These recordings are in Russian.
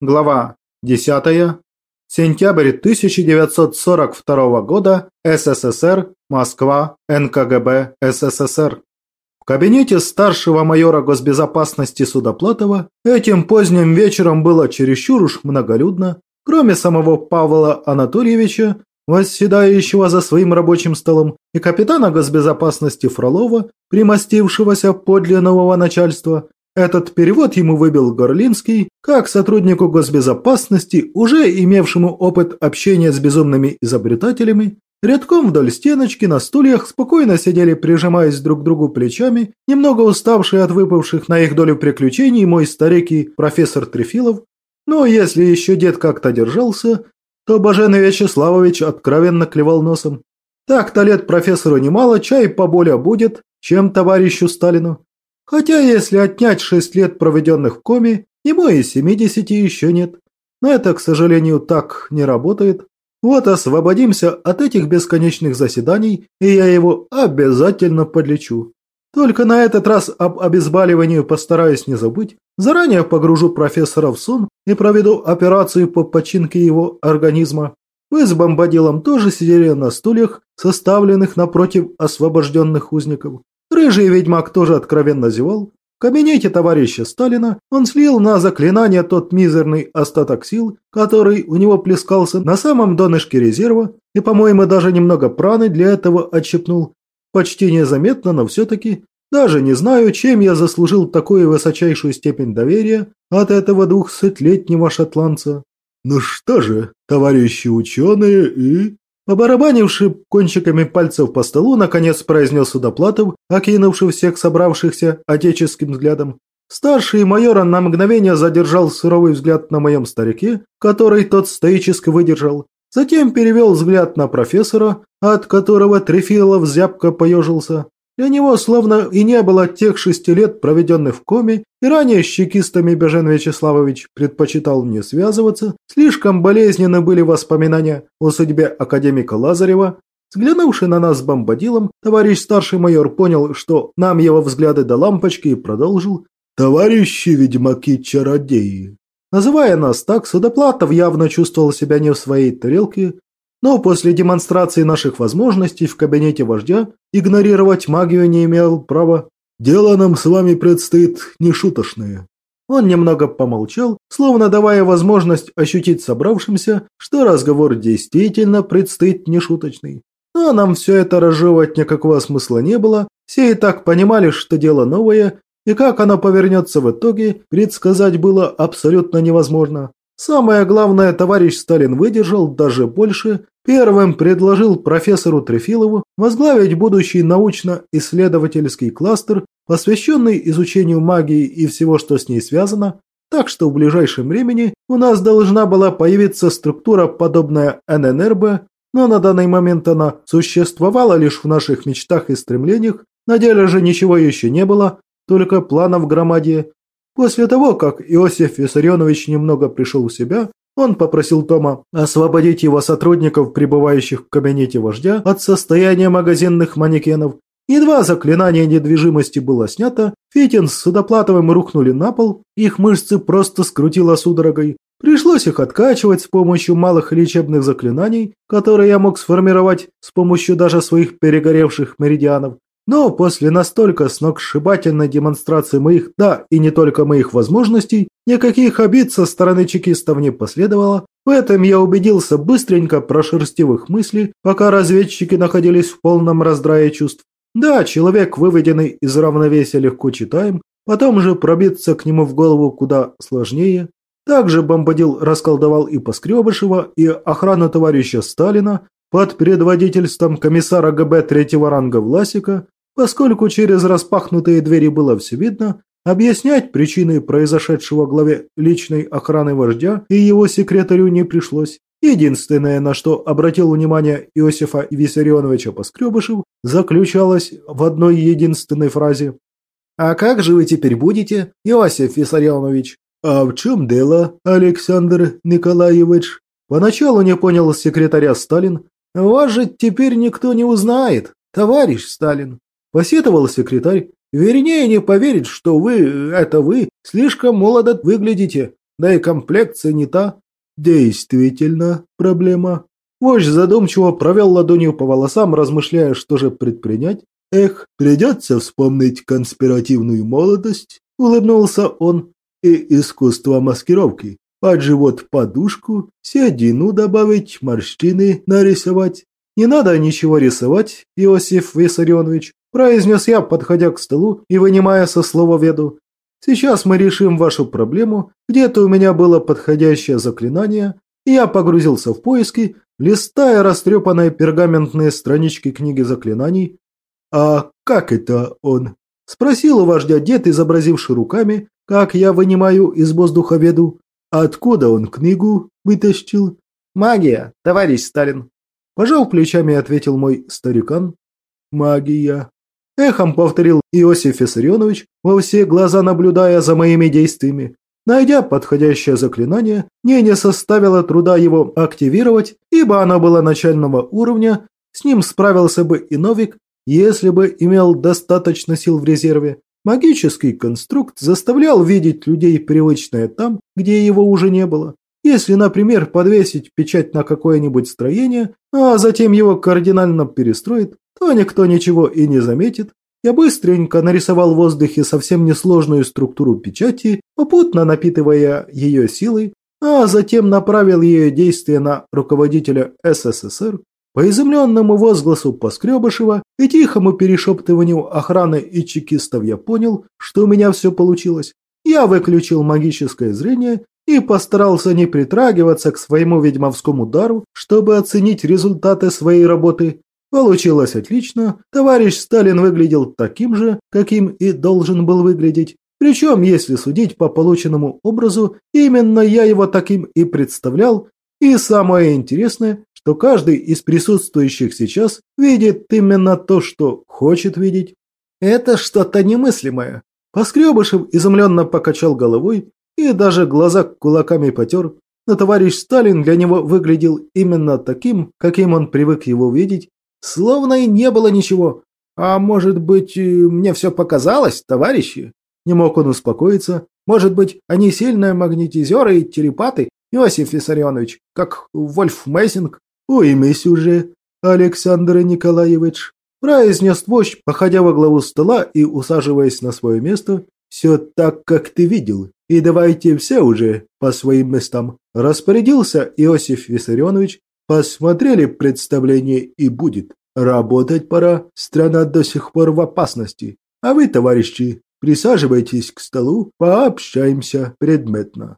Глава 10. Сентябрь 1942 года. СССР. Москва. НКГБ СССР. В кабинете старшего майора госбезопасности Судоплатова этим поздним вечером было чересчур уж многолюдно. Кроме самого Павла Анатольевича, восседающего за своим рабочим столом, и капитана госбезопасности Фролова, примостившегося подле нового начальства, этот перевод ему выбил Горлинский, как сотруднику госбезопасности, уже имевшему опыт общения с безумными изобретателями. Рядком вдоль стеночки на стульях спокойно сидели, прижимаясь друг к другу плечами, немного уставшие от выпавших на их долю приключений мой старик и профессор Трефилов. Но если еще дед как-то держался, то Бажен Вячеславович откровенно клевал носом. Так-то лет профессору немало, чай поболее будет, чем товарищу Сталину. Хотя, если отнять шесть лет, проведенных в коме, ему и семидесяти еще нет. Но это, к сожалению, так не работает. Вот освободимся от этих бесконечных заседаний, и я его обязательно подлечу. Только на этот раз об обезболивании постараюсь не забыть. Заранее погружу профессора в сон и проведу операцию по починке его организма. Мы с бомбадилом тоже сидели на стульях, составленных напротив освобожденных узников. Рыжий ведьмак тоже откровенно зевал. В кабинете товарища Сталина он слил на заклинание тот мизерный остаток сил, который у него плескался на самом донышке резерва, и, по-моему, даже немного праны для этого отщепнул. Почти незаметно, но все-таки. Даже не знаю, чем я заслужил такую высочайшую степень доверия от этого двухсотлетнего шотландца. Ну что же, товарищи ученые и... Побарабанивши кончиками пальцев по столу, наконец произнес Судоплатов, окинувший всех собравшихся отеческим взглядом. Старший майора на мгновение задержал суровый взгляд на моем старике, который тот стоически выдержал. Затем перевел взгляд на профессора, от которого Трефилов зябко поежился. Для него словно и не было тех шести лет, проведенных в коме, и ранее с чекистами Бежен Вячеславович предпочитал не связываться, слишком болезненны были воспоминания о судьбе академика Лазарева. Взглянувши на нас с бомбадилом, товарищ старший майор понял, что нам его взгляды до лампочки и продолжил «Товарищи ведьмаки-чародеи». Называя нас так, Судоплатов явно чувствовал себя не в своей тарелке, но после демонстрации наших возможностей в кабинете вождя игнорировать магию не имел права. Дело нам с вами предстоит нешуточное. Он немного помолчал, словно давая возможность ощутить собравшимся, что разговор действительно предстоит нешуточный. Но нам все это разжевывать никакого смысла не было, все и так понимали, что дело новое, и как оно повернется в итоге, предсказать было абсолютно невозможно. Самое главное, товарищ Сталин выдержал даже больше. Первым предложил профессору Трефилову возглавить будущий научно-исследовательский кластер, посвященный изучению магии и всего, что с ней связано, так что в ближайшем времени у нас должна была появиться структура, подобная ННРБ, но на данный момент она существовала лишь в наших мечтах и стремлениях, на деле же ничего еще не было, только планов громаде. После того, как Иосиф Виссарионович немного пришел в себя, он попросил Тома освободить его сотрудников, пребывающих в кабинете вождя, от состояния магазинных манекенов. Едва заклинание недвижимости было снято, Фитин с Судоплатовым рухнули на пол, их мышцы просто скрутило судорогой. Пришлось их откачивать с помощью малых лечебных заклинаний, которые я мог сформировать с помощью даже своих перегоревших меридианов. Но после настолько сногсшибательной демонстрации моих, да и не только моих возможностей, никаких обид со стороны чекистов не последовало. В этом я убедился быстренько прошерстив их мысли, пока разведчики находились в полном раздрае чувств. Да, человек, выведенный из равновесия, легко читаем, потом же пробиться к нему в голову куда сложнее. Также бомбадил расколдовал и Поскребышева, и охрану товарища Сталина под предводительством комиссара ГБ третьего ранга Власика, Поскольку через распахнутые двери было все видно, объяснять причины произошедшего главе личной охраны вождя и его секретарю не пришлось. Единственное, на что обратил внимание Иосифа Виссарионовича Поскребышев, заключалось в одной единственной фразе. «А как же вы теперь будете, Иосиф Виссарионович?» «А в чем дело, Александр Николаевич?» Поначалу не понял секретаря Сталин. «Вас же теперь никто не узнает, товарищ Сталин». Посетовал секретарь. Вернее, не поверить, что вы, это вы, слишком молодо выглядите. да и комплекция не та. Действительно, проблема. Вождь задумчиво провел ладонью по волосам, размышляя, что же предпринять. Эх, придется вспомнить конспиративную молодость, улыбнулся он, и искусство маскировки. Под живот подушку, седину добавить, морщины нарисовать. Не надо ничего рисовать, Иосиф Виссарионович, произнес я, подходя к столу и вынимая со слова веду. Сейчас мы решим вашу проблему. Где-то у меня было подходящее заклинание, и я погрузился в поиски, листая растрепанные пергаментные странички книги заклинаний. «А как это он?» – спросил у вождя дед, изобразивший руками, как я вынимаю из воздуха веду. Откуда он книгу вытащил? «Магия, товарищ Сталин!» Пожал плечами, ответил мой старикан. «Магия!» Эхом повторил Иосиф Виссарионович, во все глаза наблюдая за моими действиями. Найдя подходящее заклинание, мне не составило труда его активировать, ибо оно было начального уровня, с ним справился бы и Новик, если бы имел достаточно сил в резерве. Магический конструкт заставлял видеть людей привычное там, где его уже не было. Если, например, подвесить печать на какое-нибудь строение, а затем его кардинально перестроить, то никто ничего и не заметит. Я быстренько нарисовал в воздухе совсем несложную структуру печати, попутно напитывая ее силой, а затем направил ее действие на руководителя СССР. По изумленному возгласу Поскребышева и тихому перешептыванию охраны и чекистов я понял, что у меня все получилось. Я выключил магическое зрение и постарался не притрагиваться к своему ведьмовскому дару, чтобы оценить результаты своей работы. Получилось отлично. Товарищ Сталин выглядел таким же, каким и должен был выглядеть. Причем, если судить по полученному образу, именно я его таким и представлял. И самое интересное, что каждый из присутствующих сейчас видит именно то, что хочет видеть. Это что-то немыслимое. Поскребышев изумленно покачал головой и даже глаза кулаками потер. Но товарищ Сталин для него выглядел именно таким, каким он привык его видеть, Словно и не было ничего. А может быть, э, мне все показалось, товарищи? Не мог он успокоиться. Может быть, они сильные магнетизеры и телепаты, Иосиф Виссарионович, как Вольф Мессинг? Уймись уже, Александр Николаевич, произнес вождь, походя во главу стола и усаживаясь на свое место. Все так, как ты видел. И давайте все уже по своим местам. Распорядился Иосиф Виссарионович, Посмотрели представление и будет. Работать пора, страна до сих пор в опасности. А вы, товарищи, присаживайтесь к столу, пообщаемся предметно.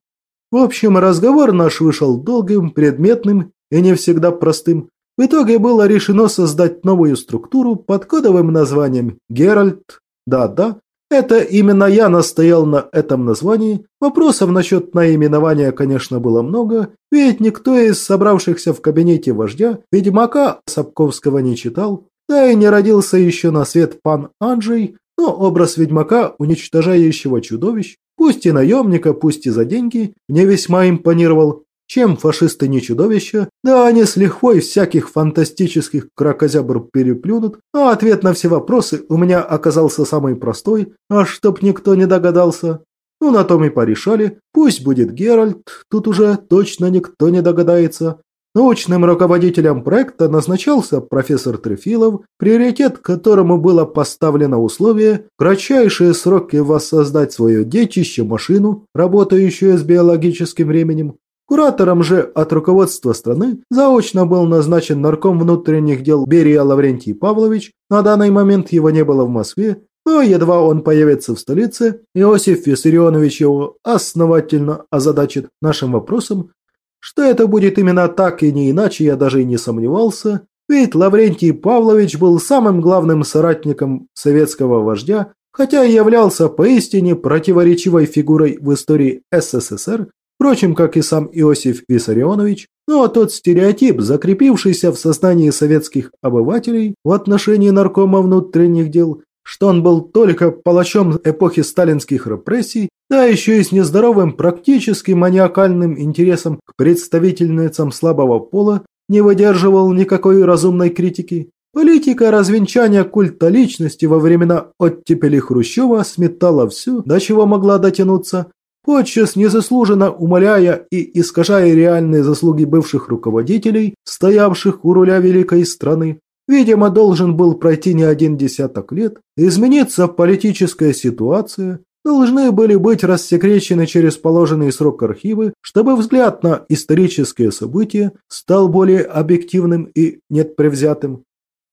В общем, разговор наш вышел долгим, предметным и не всегда простым. В итоге было решено создать новую структуру под кодовым названием «Геральт». Да-да, это именно я настоял на этом названии. Вопросов насчет наименования, конечно, было много, ведь никто из собравшихся в кабинете вождя Ведьмака Сапковского не читал, да и не родился еще на свет пан Анджей, но образ Ведьмака, уничтожающего чудовищ, пусть и наемника, пусть и за деньги, мне весьма импонировал, чем фашисты не чудовища, да они с лихвой всяких фантастических крокозябр переплюнут, а ответ на все вопросы у меня оказался самый простой, а чтоб никто не догадался. Ну, на том и порешали, пусть будет Геральт, тут уже точно никто не догадается. Научным руководителем проекта назначался профессор Трефилов, приоритет которому было поставлено условие кратчайшие сроки воссоздать свое детище машину, работающую с биологическим временем, Куратором же от руководства страны заочно был назначен нарком внутренних дел Берия Лаврентий Павлович. На данный момент его не было в Москве, но едва он появится в столице, Иосиф Виссарионович его основательно озадачит нашим вопросом. Что это будет именно так и не иначе, я даже и не сомневался, ведь Лаврентий Павлович был самым главным соратником советского вождя, хотя и являлся поистине противоречивой фигурой в истории СССР, Впрочем, как и сам Иосиф Виссарионович, но тот стереотип, закрепившийся в сознании советских обывателей в отношении наркома внутренних дел, что он был только палачом эпохи сталинских репрессий, да еще и с нездоровым практически маниакальным интересом к представительницам слабого пола, не выдерживал никакой разумной критики. Политика развенчания культа личности во времена оттепели Хрущева сметала всю, до чего могла дотянуться, подчас незаслуженно умаляя и искажая реальные заслуги бывших руководителей, стоявших у руля великой страны. Видимо, должен был пройти не один десяток лет, измениться политическая ситуация, должны были быть рассекречены через положенный срок архивы, чтобы взгляд на исторические события стал более объективным и непревзятым.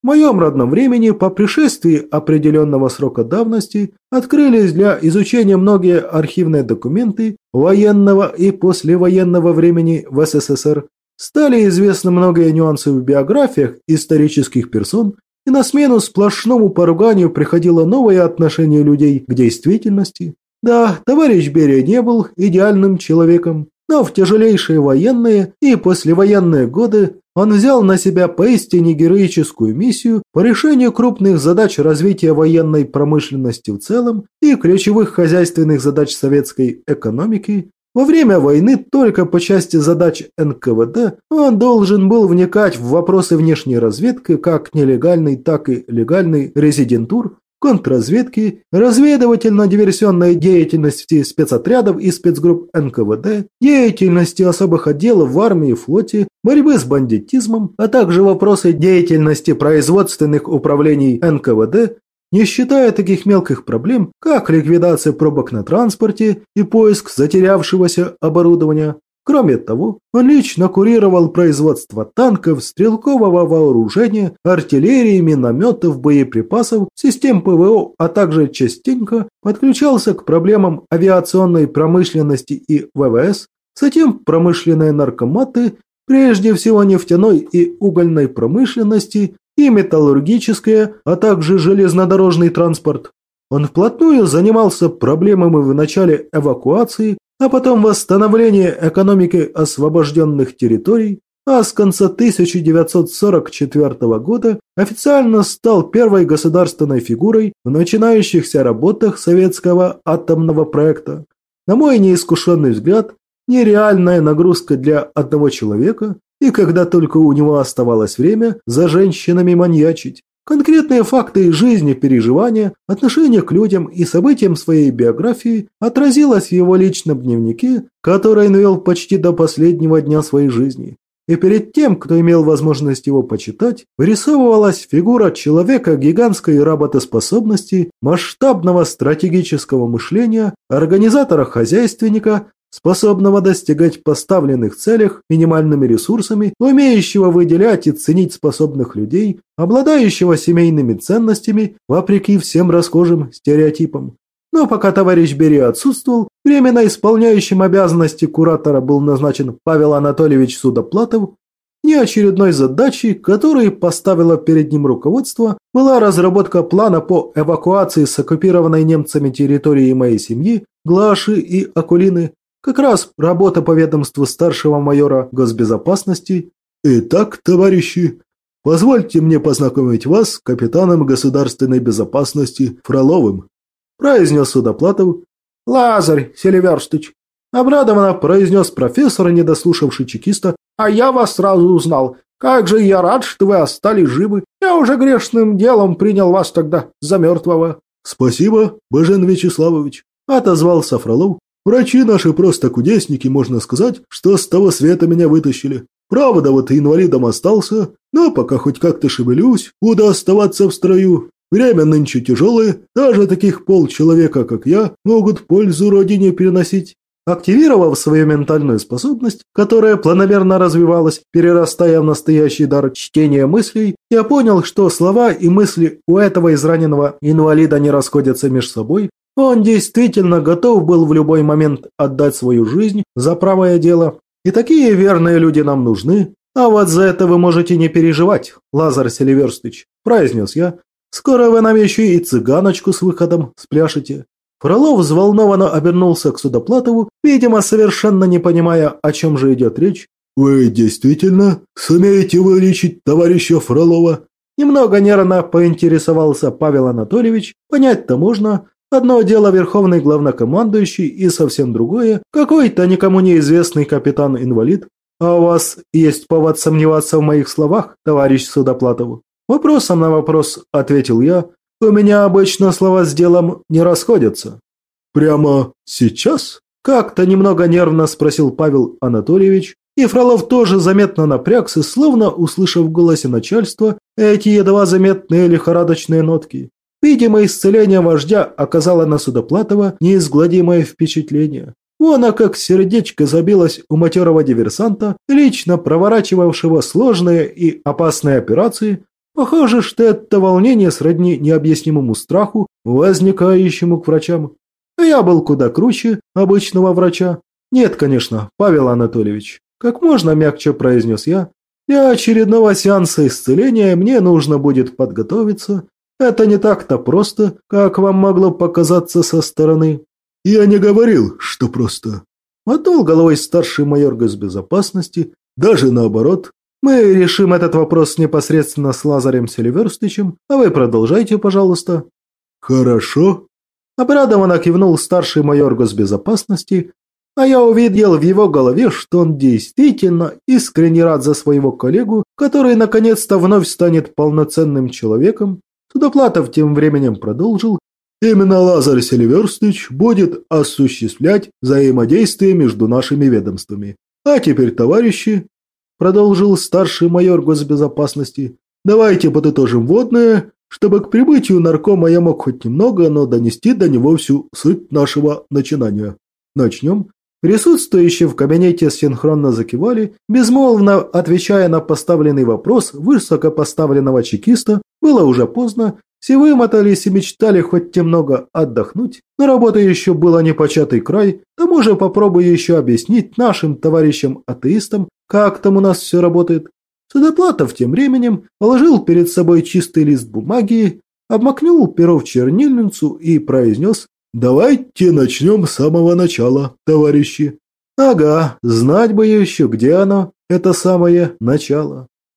В моем родном времени по пришествии определенного срока давности открылись для изучения многие архивные документы военного и послевоенного времени в СССР, стали известны многие нюансы в биографиях исторических персон, и на смену сплошному поруганию приходило новое отношение людей к действительности. Да, товарищ Берия не был идеальным человеком, но в тяжелейшие военные и послевоенные годы он взял на себя поистине героическую миссию по решению крупных задач развития военной промышленности в целом и ключевых хозяйственных задач советской экономики. Во время войны только по части задач НКВД он должен был вникать в вопросы внешней разведки как нелегальной, так и легальной резидентур, контрразведки, разведывательно-диверсионная деятельность спецотрядов и спецгрупп НКВД, деятельности особых отделов в армии и флоте, борьбы с бандитизмом, а также вопросы деятельности производственных управлений НКВД, не считая таких мелких проблем, как ликвидация пробок на транспорте и поиск затерявшегося оборудования, Кроме того, он лично курировал производство танков, стрелкового вооружения, артиллерии, минометов, боеприпасов, систем ПВО, а также частенько подключался к проблемам авиационной промышленности и ВВС, затем промышленные наркоматы, прежде всего нефтяной и угольной промышленности и металлургическая, а также железнодорожный транспорт. Он вплотную занимался проблемами в начале эвакуации, а потом восстановление экономики освобожденных территорий, а с конца 1944 года официально стал первой государственной фигурой в начинающихся работах советского атомного проекта. На мой неискушенный взгляд, нереальная нагрузка для одного человека, и когда только у него оставалось время за женщинами маньячить. Конкретные факты из жизни, переживания, отношения к людям и событиям своей биографии отразилось в его личном дневнике, который он вел почти до последнего дня своей жизни. И перед тем, кто имел возможность его почитать, вырисовывалась фигура человека гигантской работоспособности, масштабного стратегического мышления, организатора-хозяйственника, способного достигать поставленных целях минимальными ресурсами, умеющего выделять и ценить способных людей, обладающего семейными ценностями, вопреки всем расхожим стереотипам. Но пока товарищ Бери отсутствовал, временно исполняющим обязанности куратора был назначен Павел Анатольевич Судоплатов, Неочередной задачей, которую поставило перед ним руководство, была разработка плана по эвакуации с оккупированной немцами территории моей семьи, Глаши и Акулины, как раз работа по ведомству старшего майора госбезопасности. Итак, товарищи, позвольте мне познакомить вас с капитаном государственной безопасности Фроловым, произнес Судоплатов. Лазарь Селиверстыч, обрадованно произнес профессор, не дослушавший чекиста. А я вас сразу узнал. Как же я рад, что вы остались живы. Я уже грешным делом принял вас тогда за мертвого. Спасибо, Бажен Вячеславович, отозвался Фролов, Врачи наши просто кудесники, можно сказать, что с того света меня вытащили. Правда, вот инвалидом остался, но пока хоть как-то шевелюсь, буду оставаться в строю. Время нынче тяжелое, даже таких полчеловека, как я, могут пользу родине переносить. Активировав свою ментальную способность, которая планомерно развивалась, перерастая в настоящий дар чтения мыслей, я понял, что слова и мысли у этого израненного инвалида не расходятся между собой, он действительно готов был в любой момент отдать свою жизнь за правое дело. И такие верные люди нам нужны. А вот за это вы можете не переживать, Лазар Селиверстыч, произнес я. Скоро вы нам еще и цыганочку с выходом спляшете. Фролов взволнованно обернулся к Судоплатову, видимо, совершенно не понимая, о чем же идет речь. «Вы действительно сумеете вылечить товарища Фролова?» Немного нервно поинтересовался Павел Анатольевич. Понять-то можно, Одно дело верховный главнокомандующий и совсем другое – какой-то никому неизвестный капитан-инвалид. А у вас есть повод сомневаться в моих словах, товарищ Судоплатов? Вопросом на вопрос ответил я. У меня обычно слова с делом не расходятся. Прямо сейчас? Как-то немного нервно спросил Павел Анатольевич, и Фролов тоже заметно напрягся, словно услышав в голосе начальства эти едва заметные лихорадочные нотки. Видимо, исцеление вождя оказало на Судоплатова неизгладимое впечатление. Вон, а как сердечко забилось у матерого диверсанта, лично проворачивавшего сложные и опасные операции. Похоже, что это волнение сродни необъяснимому страху, возникающему к врачам. Я был куда круче обычного врача. Нет, конечно, Павел Анатольевич. Как можно мягче произнес я. Для очередного сеанса исцеления мне нужно будет подготовиться. Это не так-то просто, как вам могло показаться со стороны. Я не говорил, что просто. Мотнул головой старший майор госбезопасности. Даже наоборот. Мы решим этот вопрос непосредственно с Лазарем Селиверстычем, а вы продолжайте, пожалуйста. Хорошо. Обрадованно кивнул старший майор госбезопасности, а я увидел в его голове, что он действительно искренне рад за своего коллегу, который наконец-то вновь станет полноценным человеком. Судоплатов тем временем продолжил. Именно Лазарь Селиверстыч будет осуществлять взаимодействие между нашими ведомствами. А теперь, товарищи, продолжил старший майор госбезопасности, давайте подытожим водное чтобы к прибытию наркома я мог хоть немного, но донести до него всю суть нашего начинания. Начнем. Присутствующие в кабинете синхронно закивали, безмолвно отвечая на поставленный вопрос высокопоставленного чекиста. Было уже поздно, все вымотались и мечтали хоть немного отдохнуть, но работа еще была непочатый край, к тому же попробую еще объяснить нашим товарищам-атеистам, как там у нас все работает. Судоплатов тем временем положил перед собой чистый лист бумаги, обмакнул перо в чернильницу и произнес «Давайте начнем с самого начала, товарищи». Ага, знать бы еще, где оно, это самое начало.